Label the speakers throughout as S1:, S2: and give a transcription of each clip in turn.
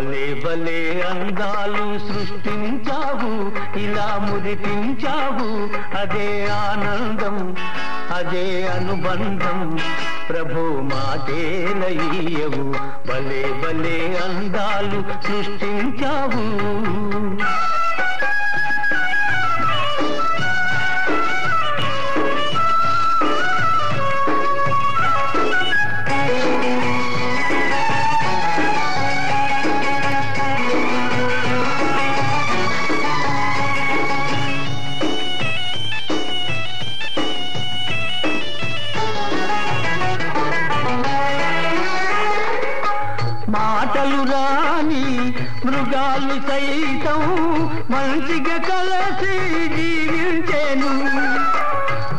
S1: భలే భలే అందాలు సృష్టించావు ఇలా మురిపించావు అదే ఆనందం అదే అనుబంధం ప్రభు మాటేనయ్యవు. భలే భలే అందాలు సృష్టించావు. మాటలు రాని మృగాలు సైతం మంచిగా కలసి జీవించేను.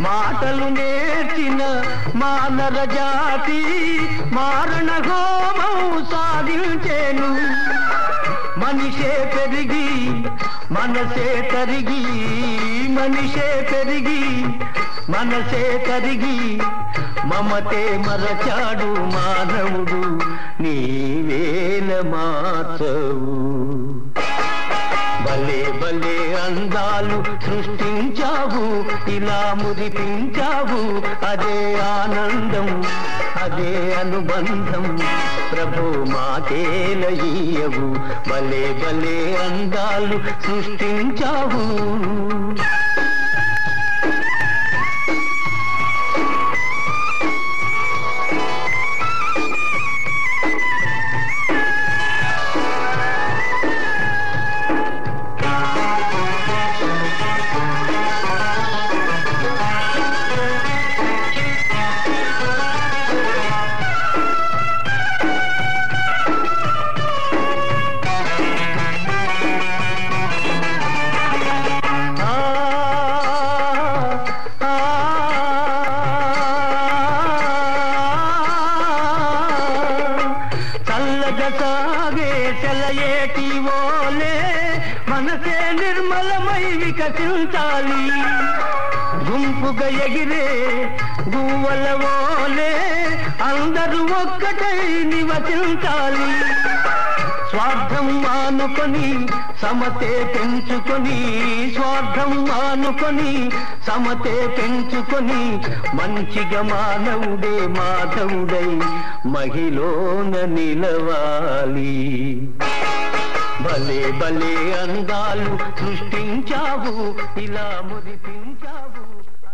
S1: మాటలు నేర్చిన మానర జాతి మారణ హోమం సాధించేను. మనిషే పెరిగి మనసే తరిగి మనిషే పెరిగి మనసే తరిగి మమతే మరచాడు మానవుడు నీవేల మార్చవు భలే భలే అందాలు సృష్టించావు ఇలా మురిపించావు అదే ఆనందం అదే అనుబంధం. ప్రభు మాటేలయ్యవు భలే భలే అందాలు సృష్టించావు. చల్లగా సాగే చలయేటి ఓలే మనసే నిర్మలమై వికసించాలి గుంపుగా ఎగిరే గువ్వల ఓలే అందరూ ఒక్కటై నివసించాలి స్వార్థం మానుకొని సమతే పెంచుకొని స్వార్థం మానుకొని సమతే పెంచుకొని మంచిగా మానవుడే మాధవుడై మహిళన నిలవాలి. భలే భలే అందాలు సృష్టించావు ఇలా మురిపించావు.